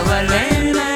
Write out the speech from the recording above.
Cavalera